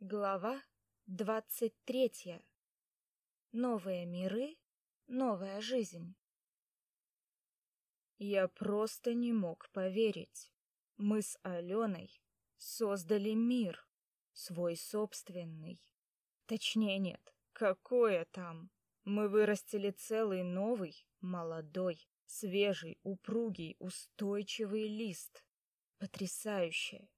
Глава двадцать третья. Новые миры, новая жизнь. Я просто не мог поверить. Мы с Аленой создали мир, свой собственный. Точнее нет, какое там. Мы вырастили целый новый, молодой, свежий, упругий, устойчивый лист. Потрясающе.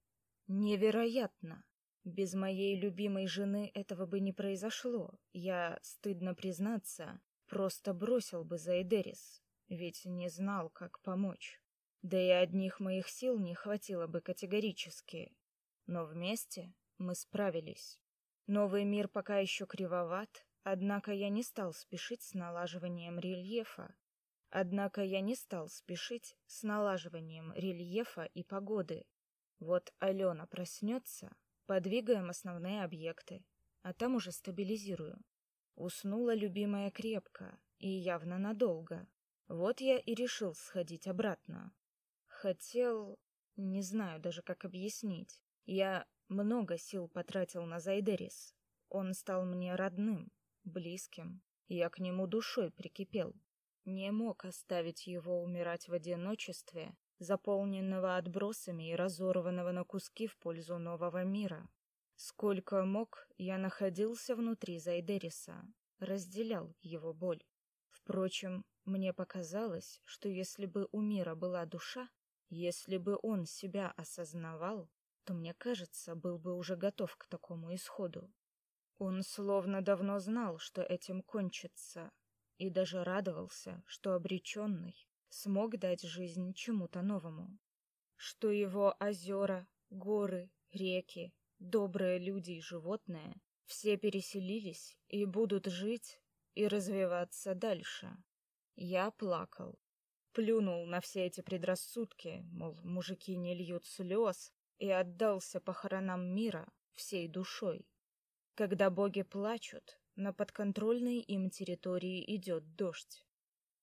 Невероятно. Без моей любимой жены этого бы не произошло. Я, стыдно признаться, просто бросил бы Зайдерис, ведь не знал, как помочь. Да и одних моих сил не хватило бы категорически. Но вместе мы справились. Новый мир пока еще кривоват, однако я не стал спешить с налаживанием рельефа. Однако я не стал спешить с налаживанием рельефа и погоды. Вот Алена проснется, Подвигаем основные объекты, а там уже стабилизирую. Уснула любимая крепко и явно надолго. Вот я и решил сходить обратно. Хотел... Не знаю даже, как объяснить. Я много сил потратил на Зайдерис. Он стал мне родным, близким. Я к нему душой прикипел. Не мог оставить его умирать в одиночестве заполненного отбросами и разорванного на куски в пользу нового мира. Сколько мог, я находился внутри Зайдериса, разделял его боль. Впрочем, мне показалось, что если бы у мира была душа, если бы он себя осознавал, то, мне кажется, был бы уже готов к такому исходу. Он словно давно знал, что этим кончится, и даже радовался, что обреченный смог дать жизнь чему-то новому. Что его озера, горы, реки, добрые люди и животные все переселились и будут жить и развиваться дальше. Я плакал, плюнул на все эти предрассудки, мол, мужики не льют слез, и отдался похоронам мира всей душой. Когда боги плачут, на подконтрольной им территории идет дождь.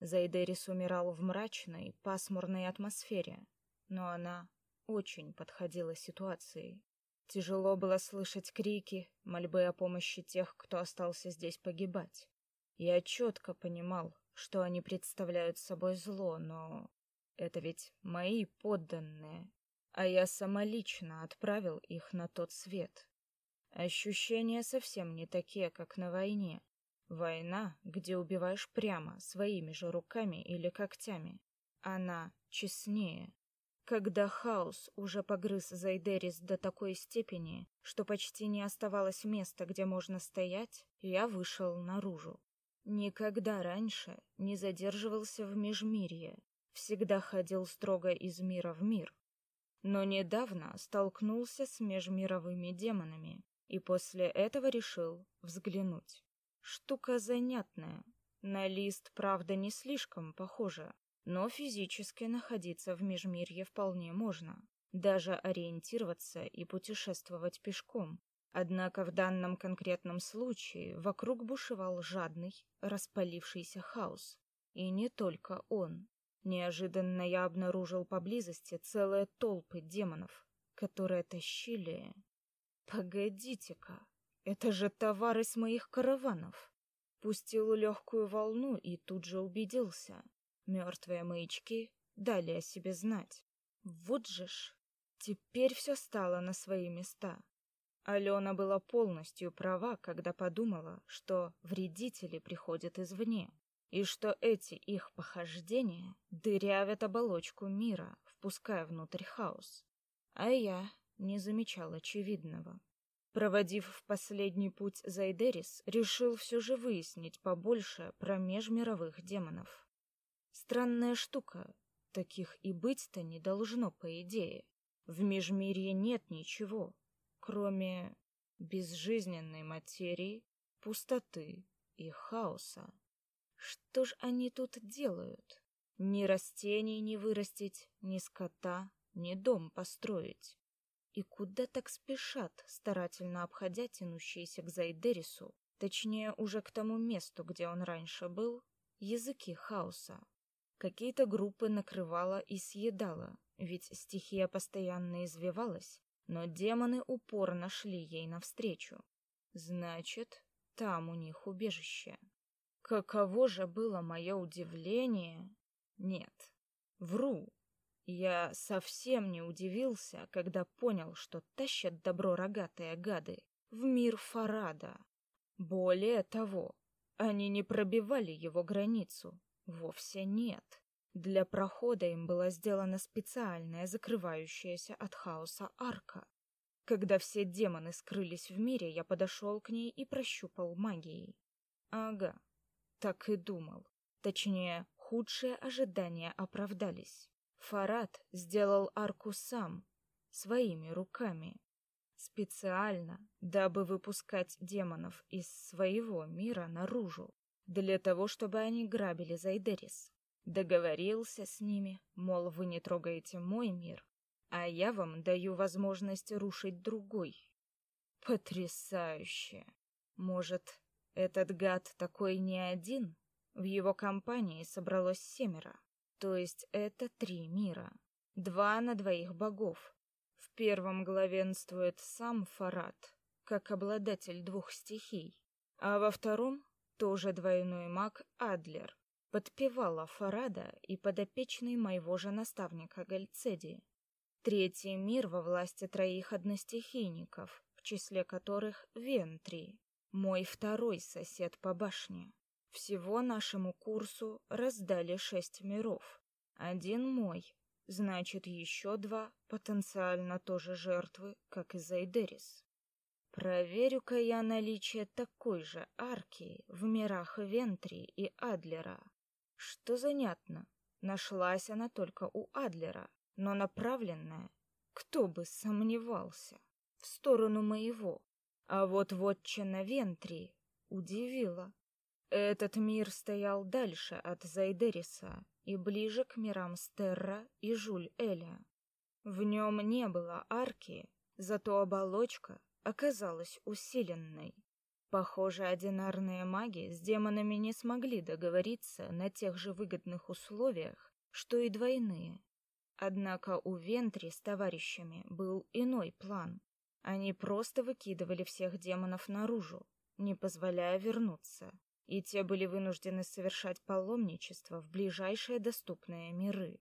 Зайдерис умирал в мрачной, пасмурной атмосфере, но она очень подходила ситуации. Тяжело было слышать крики, мольбы о помощи тех, кто остался здесь погибать. Я четко понимал, что они представляют собой зло, но это ведь мои подданные, а я самолично отправил их на тот свет. Ощущения совсем не такие, как на войне. Война, где убиваешь прямо, своими же руками или когтями. Она честнее. Когда хаос уже погрыз Зайдерис до такой степени, что почти не оставалось места, где можно стоять, я вышел наружу. Никогда раньше не задерживался в Межмирье, всегда ходил строго из мира в мир. Но недавно столкнулся с межмировыми демонами, и после этого решил взглянуть. Штука занятная. На лист, правда, не слишком похожа, но физически находиться в межмирье вполне можно. Даже ориентироваться и путешествовать пешком. Однако в данном конкретном случае вокруг бушевал жадный, распалившийся хаос. И не только он. Неожиданно я обнаружил поблизости целые толпы демонов, которые тащили... Погодите-ка, это же товары с моих караванов. Пустил легкую волну и тут же убедился. Мертвые маячки дали о себе знать. Вот же ж. Теперь все стало на свои места. Алена была полностью права, когда подумала, что вредители приходят извне, и что эти их похождения дырявят оболочку мира, впуская внутрь хаос. А я не замечал очевидного. Проводив в последний путь Зайдерис, решил все же выяснить побольше про межмировых демонов. Странная штука, таких и быть-то не должно, по идее. В межмирье нет ничего, кроме безжизненной материи, пустоты и хаоса. Что ж они тут делают? Ни растений не вырастить, ни скота, ни дом построить. И куда так спешат, старательно обходя тянущиеся к Зайдерису, точнее, уже к тому месту, где он раньше был, языки хаоса. Какие-то группы накрывала и съедала, ведь стихия постоянно извивалась, но демоны упорно шли ей навстречу. Значит, там у них убежище. Каково же было мое удивление? Нет, вру. Я совсем не удивился, когда понял, что тащат добро рогатые гады в мир Фарада. Более того, они не пробивали его границу. Вовсе нет. Для прохода им была сделана специальная закрывающаяся от хаоса арка. Когда все демоны скрылись в мире, я подошел к ней и прощупал магией. Ага, так и думал. Точнее, худшие ожидания оправдались. Фарад сделал арку сам, своими руками. Специально, дабы выпускать демонов из своего мира наружу, для того, чтобы они грабили Зайдерис. Договорился с ними, мол, вы не трогаете мой мир, а я вам даю возможность рушить другой. Потрясающе! Может, этот гад такой не один? В его компании собралось семеро, то есть это три мира. Два на двоих богов, в первом главенствует сам Фарад, как обладатель двух стихий, а во втором тоже двойной маг Адлер, подпевала Фарада и подопечный моего же наставника Гальцеди. Третий мир во власти троих одностихийников, в числе которых Вентри, мой второй сосед по башне. Всего нашему курсу раздали шесть миров. Один мой, Значит, еще два потенциально тоже жертвы, как и Зайдерис. Проверю-ка я наличие такой же арки в мирах Вентри и Адлера. Что занятно, нашлась она только у Адлера, но направленная, кто бы сомневался, в сторону моего. А вот вотчина Вентри удивила. Этот мир стоял дальше от Зайдериса и ближе к мирам Стерра и Жуль-Эля. В нем не было арки, зато оболочка оказалась усиленной. Похоже, одинарные маги с демонами не смогли договориться на тех же выгодных условиях, что и двойные. Однако у Вентри с товарищами был иной план. Они просто выкидывали всех демонов наружу, не позволяя вернуться и те были вынуждены совершать паломничество в ближайшие доступные миры.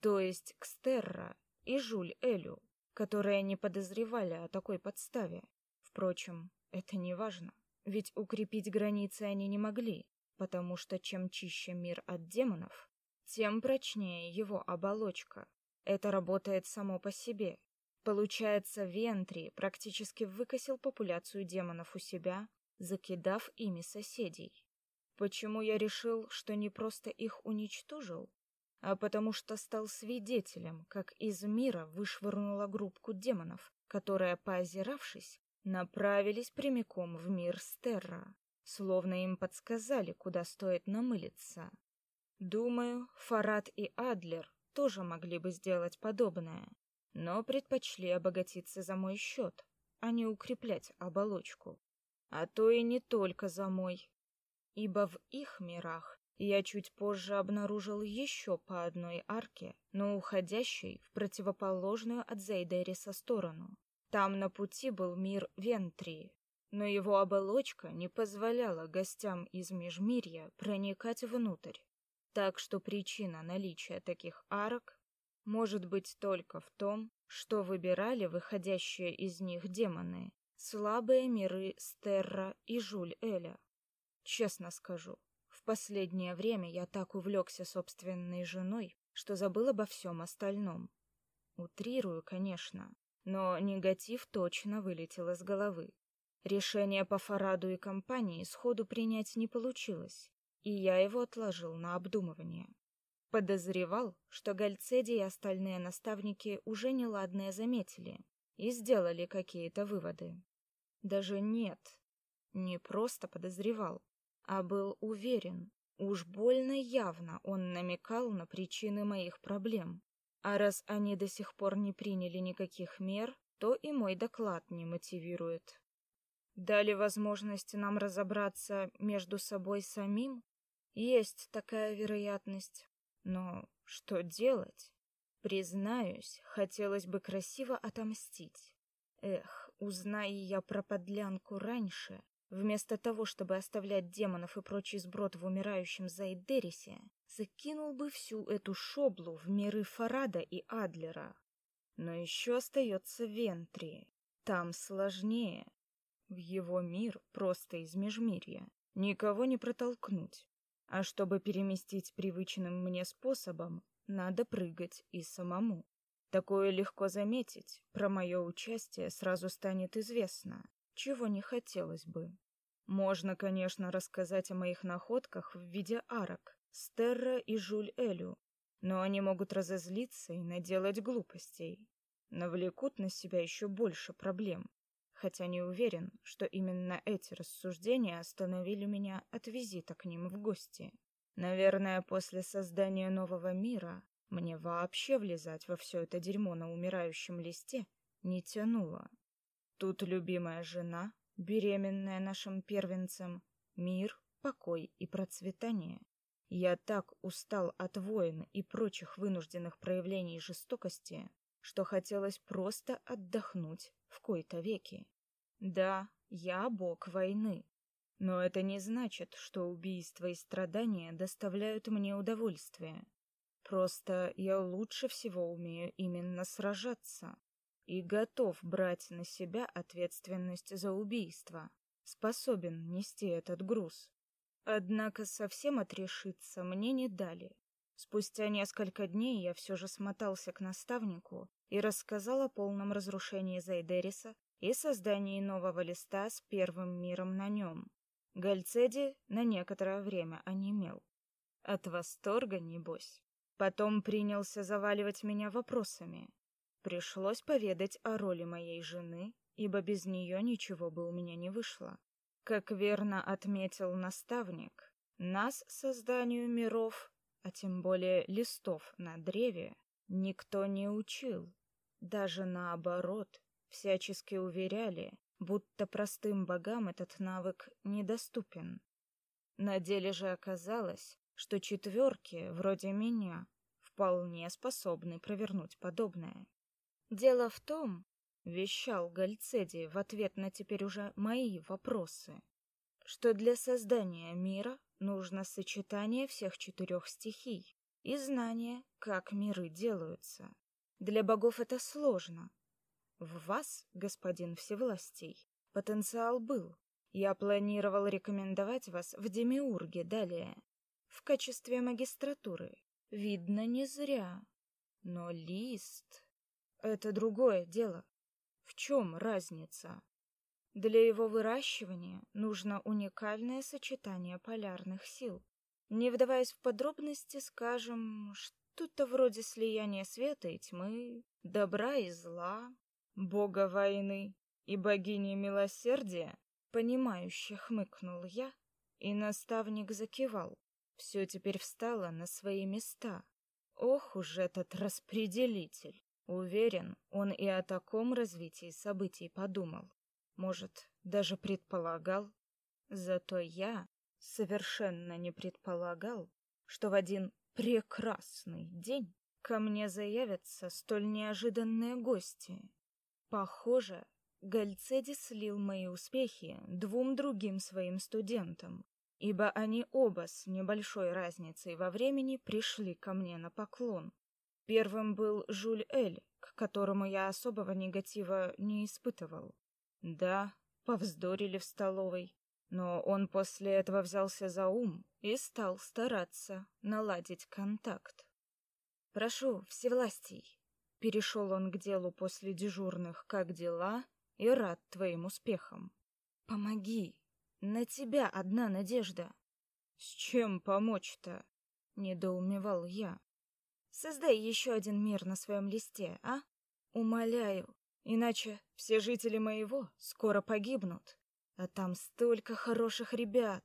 То есть к Стерра и Жуль-Элю, которые не подозревали о такой подставе. Впрочем, это не важно, ведь укрепить границы они не могли, потому что чем чище мир от демонов, тем прочнее его оболочка. Это работает само по себе. Получается, Вентри практически выкосил популяцию демонов у себя закидав ими соседей. Почему я решил, что не просто их уничтожил, а потому что стал свидетелем, как из мира вышвырнула группку демонов, которые, поозиравшись, направились прямиком в мир Стерра, словно им подсказали, куда стоит намылиться. Думаю, Фарад и Адлер тоже могли бы сделать подобное, но предпочли обогатиться за мой счет, а не укреплять оболочку а то и не только за мой. Ибо в их мирах я чуть позже обнаружил еще по одной арке, но уходящей в противоположную от Зейдериса сторону. Там на пути был мир Вентрии, но его оболочка не позволяла гостям из Межмирья проникать внутрь. Так что причина наличия таких арок может быть только в том, что выбирали выходящие из них демоны слабые миры Стерра и Жуль-Эля. Честно скажу, в последнее время я так увлекся собственной женой, что забыл обо всем остальном. Утрирую, конечно, но негатив точно вылетел из головы. Решение по Фараду и компании сходу принять не получилось, и я его отложил на обдумывание. Подозревал, что Гальцеди и остальные наставники уже неладное заметили и сделали какие-то выводы. Даже нет, не просто подозревал, а был уверен. Уж больно явно он намекал на причины моих проблем. А раз они до сих пор не приняли никаких мер, то и мой доклад не мотивирует. Дали возможность нам разобраться между собой самим? Есть такая вероятность. Но что делать? Признаюсь, хотелось бы красиво отомстить. Эх, узнай я про подлянку раньше, вместо того, чтобы оставлять демонов и прочий сброд в умирающем Зайдерисе, закинул бы всю эту шоблу в миры Фарада и Адлера. Но еще остается Вентри. Там сложнее. В его мир просто из межмирья. Никого не протолкнуть. А чтобы переместить привычным мне способом, надо прыгать и самому. Такое легко заметить, про мое участие сразу станет известно, чего не хотелось бы. Можно, конечно, рассказать о моих находках в виде арок, Стерра и Жуль-Элю, но они могут разозлиться и наделать глупостей. Навлекут на себя еще больше проблем. Хотя не уверен, что именно эти рассуждения остановили меня от визита к ним в гости. Наверное, после создания нового мира мне вообще влезать во все это дерьмо на умирающем листе не тянуло. Тут любимая жена, беременная нашим первенцем, мир, покой и процветание. Я так устал от войн и прочих вынужденных проявлений жестокости, что хотелось просто отдохнуть в кои-то веки. Да, я бог войны, но это не значит, что убийства и страдания доставляют мне удовольствие. Просто я лучше всего умею именно сражаться и готов брать на себя ответственность за убийство, способен нести этот груз. Однако совсем отрешиться мне не дали. Спустя несколько дней я все же смотался к наставнику и рассказал о полном разрушении Зайдериса и создании нового листа с первым миром на нем. Гальцеди на некоторое время онемел. От восторга, небось. Потом принялся заваливать меня вопросами. Пришлось поведать о роли моей жены, ибо без нее ничего бы у меня не вышло. Как верно отметил наставник, нас созданию миров, а тем более листов на древе, никто не учил. Даже наоборот, всячески уверяли, будто простым богам этот навык недоступен. На деле же оказалось, что четверки, вроде меня, вполне способны провернуть подобное. Дело в том, вещал Гальцеди в ответ на теперь уже мои вопросы, что для создания мира нужно сочетание всех четырех стихий и знание, как миры делаются. Для богов это сложно, в вас, господин Всевластий, потенциал был. Я планировал рекомендовать вас в Демиурге далее, в качестве магистратуры. Видно, не зря. Но лист — это другое дело. В чем разница? Для его выращивания нужно уникальное сочетание полярных сил. Не вдаваясь в подробности, скажем, что-то вроде слияния света и тьмы, добра и зла, бога войны и богини милосердия, понимающе хмыкнул я, и наставник закивал. Все теперь встало на свои места. Ох уж этот распределитель. Уверен, он и о таком развитии событий подумал. Может, даже предполагал. Зато я совершенно не предполагал, что в один прекрасный день ко мне заявятся столь неожиданные гости. Похоже, Гальцеди слил мои успехи двум другим своим студентам, ибо они оба с небольшой разницей во времени пришли ко мне на поклон. Первым был Жюль Эль, к которому я особого негатива не испытывал. Да, повздорили в столовой, но он после этого взялся за ум и стал стараться наладить контакт. «Прошу, Всевластий, Перешел он к делу после дежурных «Как дела?» и рад твоим успехам. Помоги. На тебя одна надежда. С чем помочь-то? Недоумевал я. Создай еще один мир на своем листе, а? Умоляю, иначе все жители моего скоро погибнут. А там столько хороших ребят.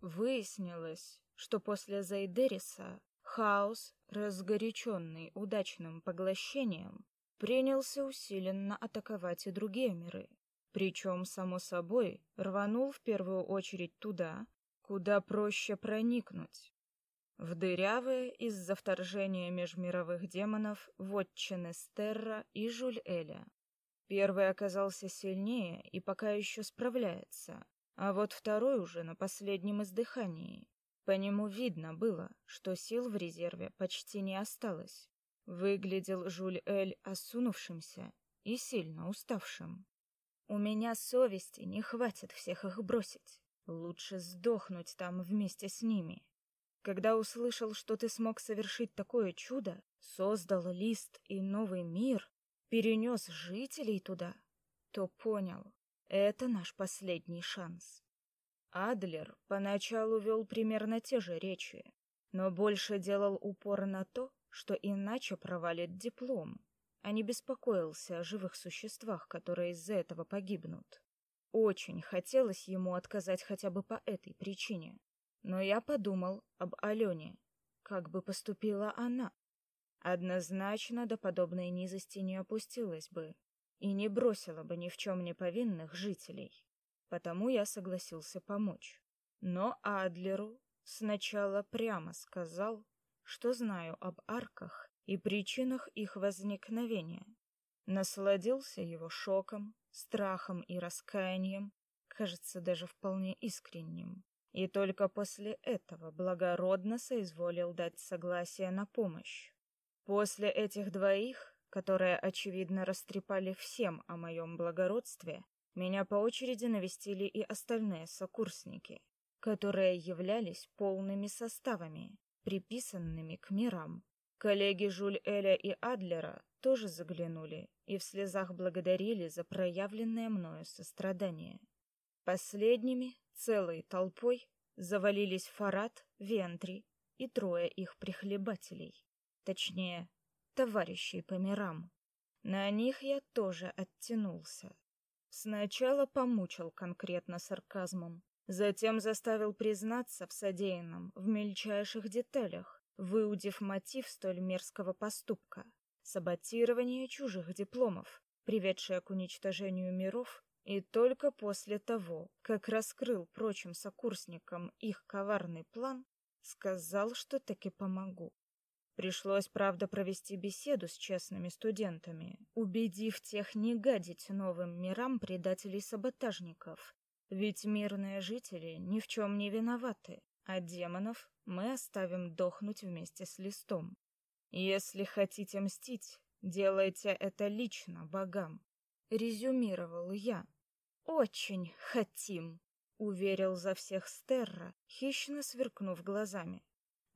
Выяснилось, что после Зайдериса Хаос, разгоряченный удачным поглощением, принялся усиленно атаковать и другие миры. Причем, само собой, рванул в первую очередь туда, куда проще проникнуть. в дырявые из-за вторжения межмировых демонов вотчины Стерра и Жуль-Эля. Первый оказался сильнее и пока еще справляется, а вот второй уже на последнем издыхании. По нему видно было, что сил в резерве почти не осталось. Выглядел Жуль-Эль осунувшимся и сильно уставшим. У меня совести не хватит всех их бросить. Лучше сдохнуть там вместе с ними. Когда услышал, что ты смог совершить такое чудо, создал лист и новый мир, перенес жителей туда, то понял, это наш последний шанс. Адлер поначалу вел примерно те же речи, но больше делал упор на то, что иначе провалит диплом, а не беспокоился о живых существах, которые из-за этого погибнут. Очень хотелось ему отказать хотя бы по этой причине. Но я подумал об Алене. Как бы поступила она? Однозначно до подобной низости не опустилась бы и не бросила бы ни в чем не повинных жителей. Потому я согласился помочь. Но Адлеру сначала прямо сказал, что знаю об арках и причинах их возникновения. Насладился его шоком, страхом и раскаянием, кажется, даже вполне искренним. И только после этого благородно соизволил дать согласие на помощь. После этих двоих, которые, очевидно, растрепали всем о моем благородстве, меня по очереди навестили и остальные сокурсники, которые являлись полными составами, приписанными к мирам. Коллеги Жуль-Эля и Адлера тоже заглянули и в слезах благодарили за проявленное мною сострадание. Последними, целой толпой, завалились Фарад, Вентри и трое их прихлебателей. Точнее, товарищей по мирам. На них я тоже оттянулся. Сначала помучил конкретно сарказмом, затем заставил признаться в содеянном в мельчайших деталях, выудив мотив столь мерзкого поступка саботирование чужих дипломов, приведшее к уничтожению миров, и только после того, как раскрыл прочим сокурсникам их коварный план, сказал, что таки помогу. Пришлось, правда, провести беседу с честными студентами, убедив тех не гадить новым мирам предателей-саботажников, ведь мирные жители ни в чем не виноваты, а демонов мы оставим дохнуть вместе с листом. Если хотите мстить, делайте это лично богам, резюмировал я. Очень хотим, уверил за всех Стерра, хищно сверкнув глазами.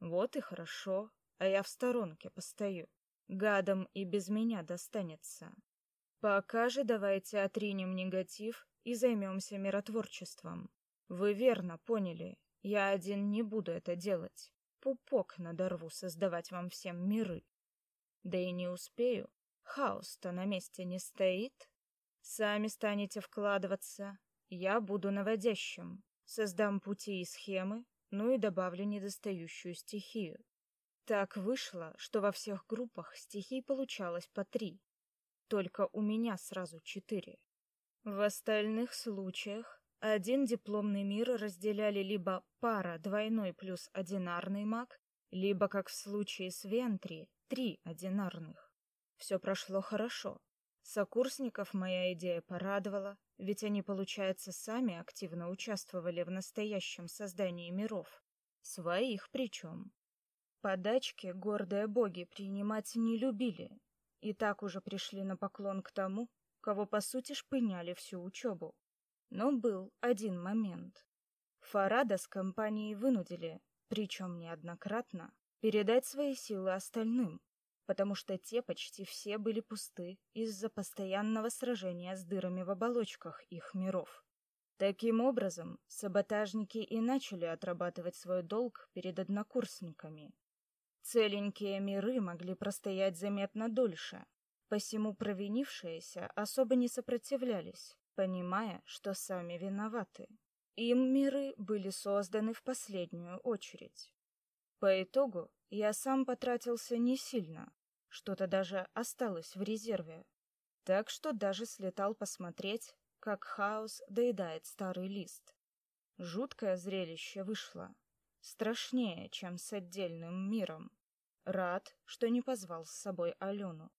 Вот и хорошо, а я в сторонке постою. Гадам и без меня достанется. Пока же давайте отринем негатив и займемся миротворчеством. Вы верно поняли, я один не буду это делать пупок надорву создавать вам всем миры. Да и не успею. Хаос-то на месте не стоит. Сами станете вкладываться. Я буду наводящим. Создам пути и схемы, ну и добавлю недостающую стихию. Так вышло, что во всех группах стихий получалось по три. Только у меня сразу четыре. В остальных случаях один дипломный мир разделяли либо пара двойной плюс одинарный маг, либо, как в случае с Вентри, три одинарных. Все прошло хорошо. Сокурсников моя идея порадовала, ведь они, получается, сами активно участвовали в настоящем создании миров. Своих причем. Подачки гордые боги принимать не любили, и так уже пришли на поклон к тому, кого, по сути, шпыняли всю учебу. Но был один момент. Фарада с компанией вынудили, причем неоднократно, передать свои силы остальным, потому что те почти все были пусты из-за постоянного сражения с дырами в оболочках их миров. Таким образом, саботажники и начали отрабатывать свой долг перед однокурсниками. Целенькие миры могли простоять заметно дольше, посему провинившиеся особо не сопротивлялись, понимая, что сами виноваты. Им миры были созданы в последнюю очередь. По итогу я сам потратился не сильно, что-то даже осталось в резерве. Так что даже слетал посмотреть, как хаос доедает старый лист. Жуткое зрелище вышло. страшнее, чем с отдельным миром. Рад, что не позвал с собой Алену.